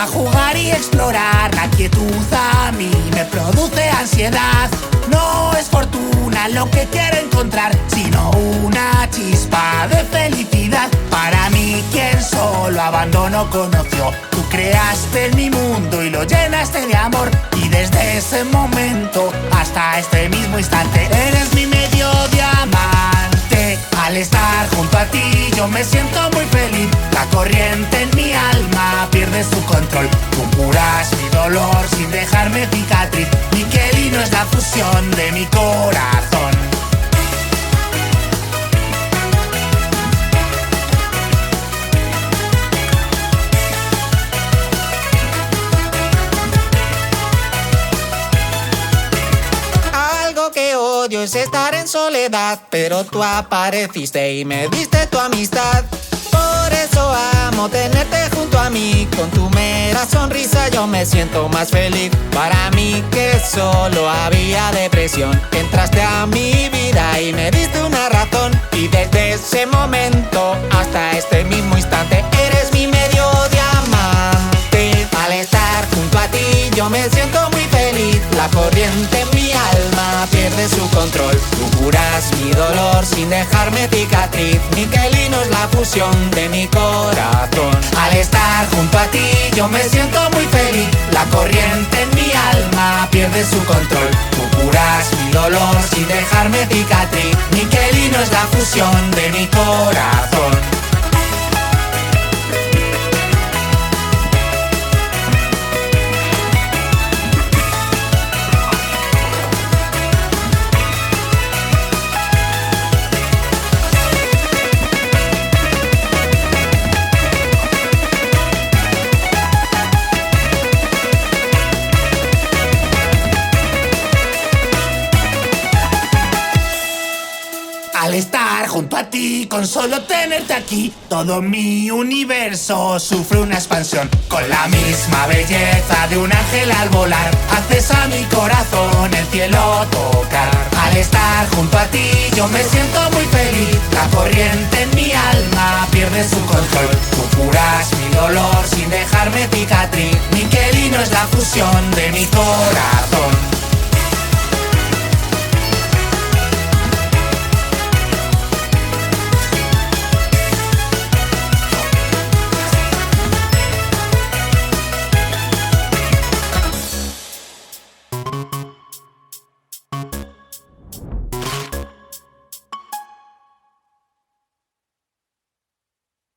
gusta jugar y explorar. La quietud a mí me produce ansiedad. No es fortuna lo que quiero encontrar, sino una chispa de felicidad. Para mí, quien solo abandono conoció. Tú creaste mi mundo y lo llenaste de amor. Y desde ese momento hasta este mismo instante, eres mi. Al estar junto a ti, yo me siento muy feliz. La corriente en mi alma pierde su control. Tú curas mi dolor sin dejarme cicatriz. Miquelino es la fusión de mi corazón. Odio es estar en soledad, pero tú apareciste y me diste tu amistad. Por eso amo tenerte junto a mí, con tu mera sonrisa yo me siento más feliz. Para mí que solo había depresión, entraste a mi vida y me diste una razón. Y desde ese momento hasta este mismo instante eres mi medio diamante. Al estar junto a ti yo me siento muy feliz. La corriente en mi alma pierde. Mi dolor sin dejarme cicatriz. Miquelino es la fusión de mi corazón. Al estar junto a ti yo me siento muy feliz. La corriente en mi alma pierde su control. Tú curas mi dolor sin dejarme cicatriz. Miquelino es la fusión de mi corazón. Junto a ti, con solo tenerte aquí, todo mi universo sufre una expansión. Con la misma belleza de un ángel al volar, haces a mi corazón el cielo tocar. Al estar junto a ti, yo me siento muy feliz. La corriente en mi alma pierde su control. Tú curas mi dolor sin dejarme cicatriz. Miquelino es la fusión de mi corazón.